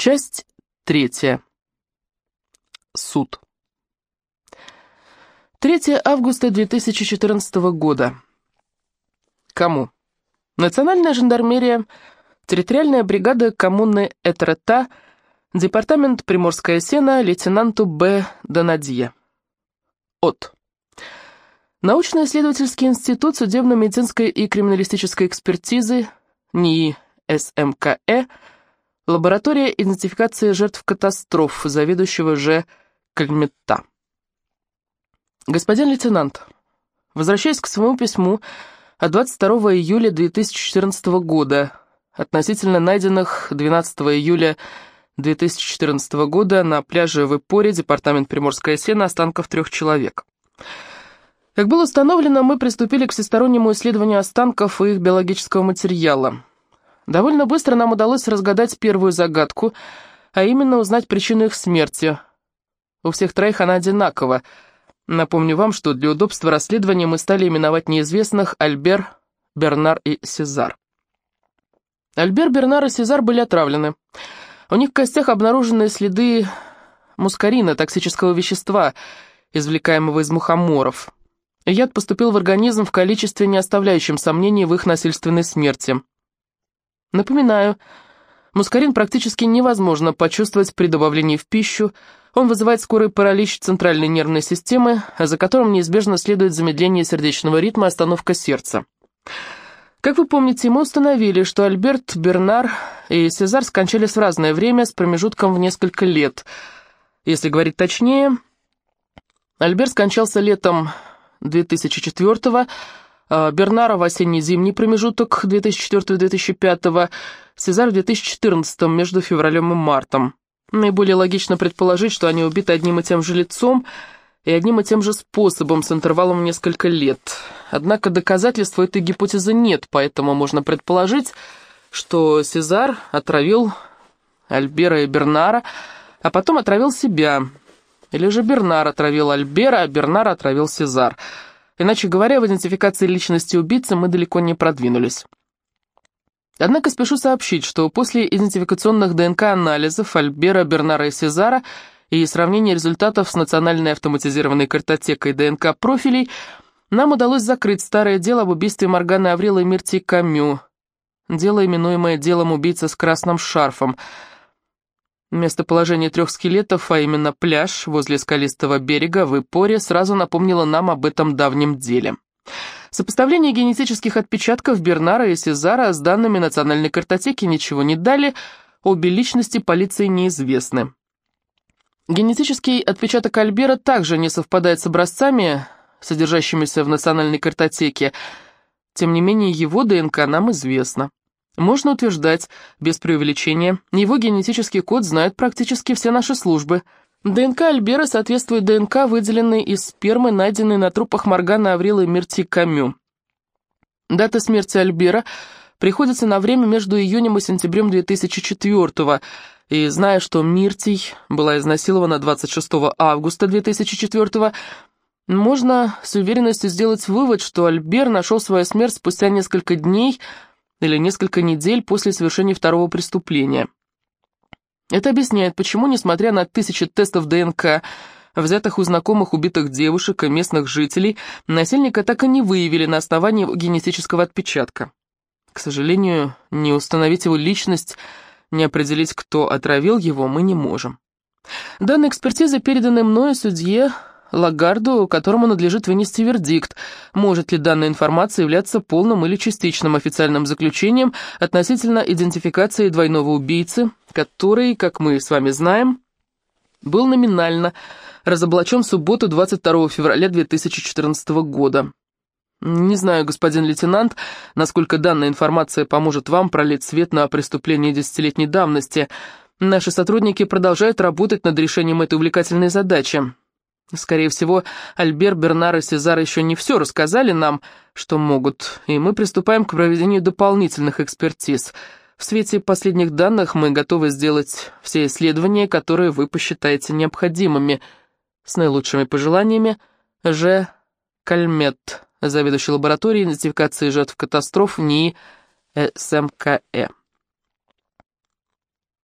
Часть третья. Суд. 3 августа 2014 года. Кому? Национальная жандармерия, территориальная бригада коммуны Этрета, департамент Приморская Сена, лейтенанту Б. Донадье. От. Научно-исследовательский институт судебно-медицинской и криминалистической экспертизы, НИИ СМКЭ, лаборатория идентификации жертв катастроф, заведующего Ж. Кальметта. Господин лейтенант, возвращаясь к своему письму от 22 июля 2014 года, относительно найденных 12 июля 2014 года на пляже в Ипоре, департамент Приморская Сена, останков трех человек. Как было установлено, мы приступили к всестороннему исследованию останков и их биологического материала. Довольно быстро нам удалось разгадать первую загадку, а именно узнать причину их смерти. У всех троих она одинакова. Напомню вам, что для удобства расследования мы стали именовать неизвестных Альбер, Бернар и Сезар. Альбер, Бернар и Сезар были отравлены. У них в костях обнаружены следы мускарина, токсического вещества, извлекаемого из мухоморов. Яд поступил в организм в количестве, не оставляющем сомнений в их насильственной смерти. Напоминаю, мускарин практически невозможно почувствовать при добавлении в пищу, он вызывает скорый паралич центральной нервной системы, за которым неизбежно следует замедление сердечного ритма и остановка сердца. Как вы помните, мы установили, что Альберт, Бернар и Сезар скончались в разное время с промежутком в несколько лет. Если говорить точнее, Альберт скончался летом 2004 года, Бернара в осенне-зимний промежуток 2004-2005, Сезар в 2014 между февралем и мартом. Наиболее логично предположить, что они убиты одним и тем же лицом и одним и тем же способом с интервалом в несколько лет. Однако доказательств этой гипотезы нет, поэтому можно предположить, что Сезар отравил Альбера и Бернара, а потом отравил себя. Или же Бернар отравил Альбера, а Бернар отравил Сезар – Иначе говоря, в идентификации личности убийцы мы далеко не продвинулись. Однако спешу сообщить, что после идентификационных ДНК-анализов Альбера, Бернара и Сезара и сравнения результатов с национальной автоматизированной картотекой ДНК-профилей нам удалось закрыть старое дело об убийстве Морганы Аврила и Мирти Камю, дело, именуемое делом убийцы с красным шарфом – Местоположение трех скелетов, а именно пляж возле скалистого берега в Ипоре, сразу напомнило нам об этом давнем деле. Сопоставление генетических отпечатков Бернара и Сезара с данными национальной картотеки ничего не дали, обе личности полиции неизвестны. Генетический отпечаток Альбера также не совпадает с образцами, содержащимися в национальной картотеке, тем не менее его ДНК нам известно. Можно утверждать, без преувеличения, его генетический код знают практически все наши службы. ДНК Альбера соответствует ДНК, выделенной из спермы, найденной на трупах Моргана Аврила и Мирти Камю. Дата смерти Альбера приходится на время между июнем и сентябрем 2004 года, и зная, что Миртий была изнасилована 26 августа 2004 года, можно с уверенностью сделать вывод, что Альбер нашел свою смерть спустя несколько дней – или несколько недель после совершения второго преступления. Это объясняет, почему, несмотря на тысячи тестов ДНК, взятых у знакомых убитых девушек и местных жителей, насильника так и не выявили на основании генетического отпечатка. К сожалению, не установить его личность, не определить, кто отравил его, мы не можем. Данные экспертизы переданы мною судье Лагарду, которому надлежит вынести вердикт, может ли данная информация являться полным или частичным официальным заключением относительно идентификации двойного убийцы, который, как мы с вами знаем, был номинально разоблачен в субботу 22 февраля 2014 года. Не знаю, господин лейтенант, насколько данная информация поможет вам пролить свет на преступление десятилетней давности. Наши сотрудники продолжают работать над решением этой увлекательной задачи. Скорее всего, Альбер, Бернар и Сезар еще не все рассказали нам, что могут, и мы приступаем к проведению дополнительных экспертиз. В свете последних данных мы готовы сделать все исследования, которые вы посчитаете необходимыми. С наилучшими пожеланиями, Ж. Кальмет, заведующий лабораторией идентификации жертв катастроф НИИ СМКЭ.